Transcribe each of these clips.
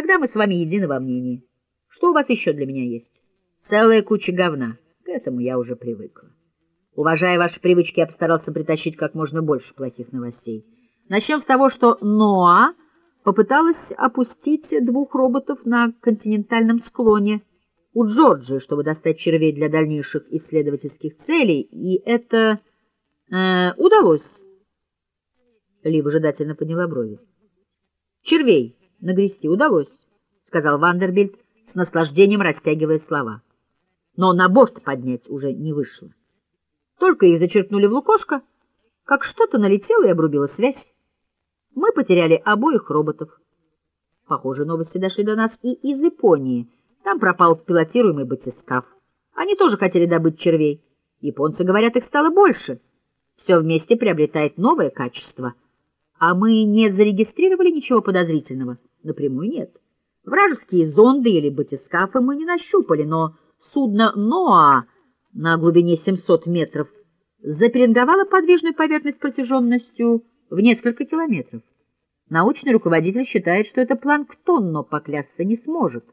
Тогда мы с вами едины во мнении. Что у вас еще для меня есть? Целая куча говна. К этому я уже привыкла. Уважая ваши привычки, я постарался притащить как можно больше плохих новостей. Начнем с того, что Ноа попыталась опустить двух роботов на континентальном склоне у Джорджии, чтобы достать червей для дальнейших исследовательских целей, и это э, удалось. Ли выжидательно подняла брови. Червей нагрести удалось, — сказал Вандербильд, с наслаждением растягивая слова. Но на борт поднять уже не вышло. Только их зачерпнули в лукошко, как что-то налетело и обрубило связь. Мы потеряли обоих роботов. Похоже, новости дошли до нас и из Японии. Там пропал пилотируемый батискаф. Они тоже хотели добыть червей. Японцы говорят, их стало больше. Все вместе приобретает новое качество. А мы не зарегистрировали ничего подозрительного? Напрямую нет. Вражеские зонды или батискафы мы не нащупали, но судно «Ноа» на глубине 700 метров запеленговало подвижную поверхность протяженностью в несколько километров. Научный руководитель считает, что это планктон, но поклясться не сможет.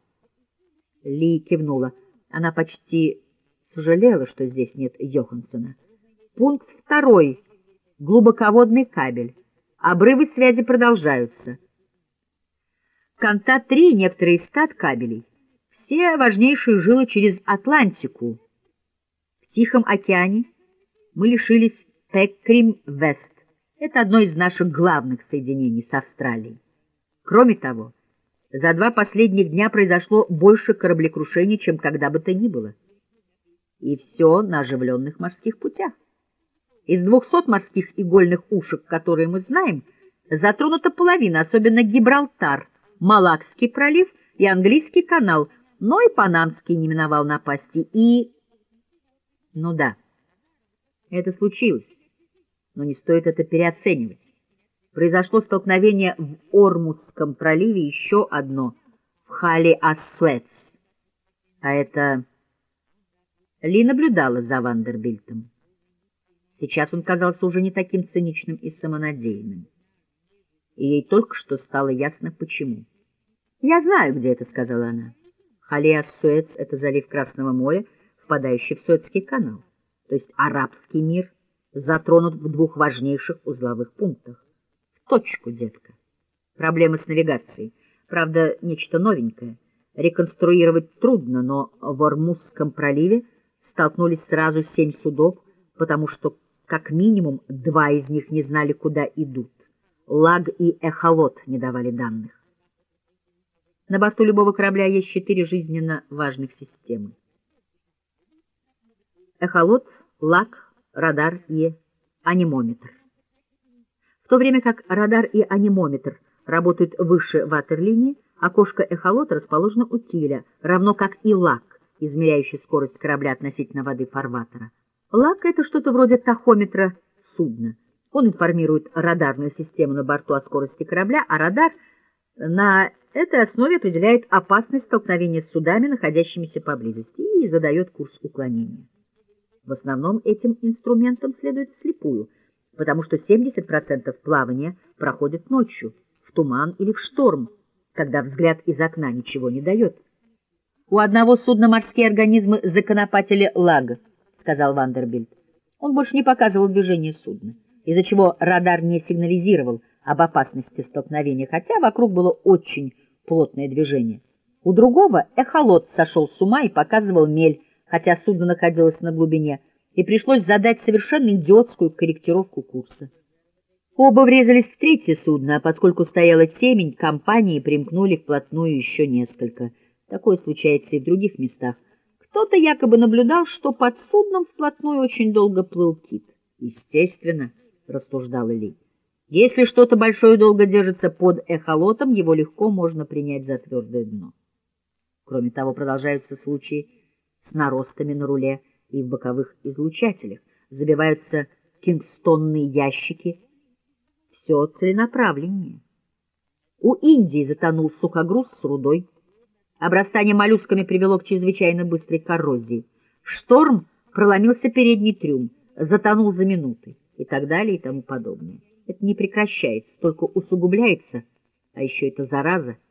Ли кивнула. Она почти сожалела, что здесь нет Йоханссона. Пункт второй. Глубоководный кабель. Обрывы связи продолжаются. Конта-3 некоторые стат кабелей. Все важнейшие жилы через Атлантику. В Тихом океане мы лишились Пеккрим-Вест. Это одно из наших главных соединений с Австралией. Кроме того, за два последних дня произошло больше кораблекрушений, чем когда бы то ни было. И все на оживленных морских путях. Из двухсот морских игольных ушек, которые мы знаем, затронута половина, особенно Гибралтар, Малакский пролив и Английский канал, но и Панамский не миновал напасти. И... Ну да, это случилось но не стоит это переоценивать. Произошло столкновение в Ормузском проливе, еще одно в Хали-Ассуэц. А это... Ли наблюдала за Вандербильтом. Сейчас он казался уже не таким циничным и самонадеянным. И ей только что стало ясно, почему. «Я знаю, где это», — сказала она. Хали-Ассуэц — это залив Красного моря, впадающий в Суэцкий канал, то есть арабский мир — затронут в двух важнейших узловых пунктах. В точку, детка. Проблемы с навигацией. Правда, нечто новенькое. Реконструировать трудно, но в Ормузском проливе столкнулись сразу семь судов, потому что как минимум два из них не знали, куда идут. Лаг и Эхолот не давали данных. На борту любого корабля есть четыре жизненно важных системы. Эхолот, Лаг, радар и анимометр. В то время как радар и анимометр работают выше ватерлинии, окошко эхолота расположено у киля, равно как и лак, измеряющий скорость корабля относительно воды фарватера. Лак — это что-то вроде тахометра судна. Он информирует радарную систему на борту о скорости корабля, а радар на этой основе определяет опасность столкновения с судами, находящимися поблизости, и задает курс уклонения. В основном этим инструментом следует вслепую, потому что 70% плавания проходит ночью, в туман или в шторм, когда взгляд из окна ничего не дает. «У одного судна морские организмы законопатели лага», — сказал Вандербильд. Он больше не показывал движение судна, из-за чего радар не сигнализировал об опасности столкновения, хотя вокруг было очень плотное движение. У другого эхолот сошел с ума и показывал мель, хотя судно находилось на глубине, и пришлось задать совершенно идиотскую корректировку курса. Оба врезались в третье судно, а поскольку стояла темень, компании примкнули вплотную еще несколько. Такое случается и в других местах. Кто-то якобы наблюдал, что под судном вплотную очень долго плыл кит. Естественно, рассуждала Ли. Если что-то большое долго держится под эхолотом, его легко можно принять за твердое дно. Кроме того, продолжаются случаи с наростами на руле и в боковых излучателях, забиваются кингстонные ящики. Все целенаправленнее. У Индии затонул сухогруз с рудой. Обрастание моллюсками привело к чрезвычайно быстрой коррозии. Шторм проломился передний трюм, затонул за минуты и так далее и тому подобное. Это не прекращается, только усугубляется, а еще это зараза —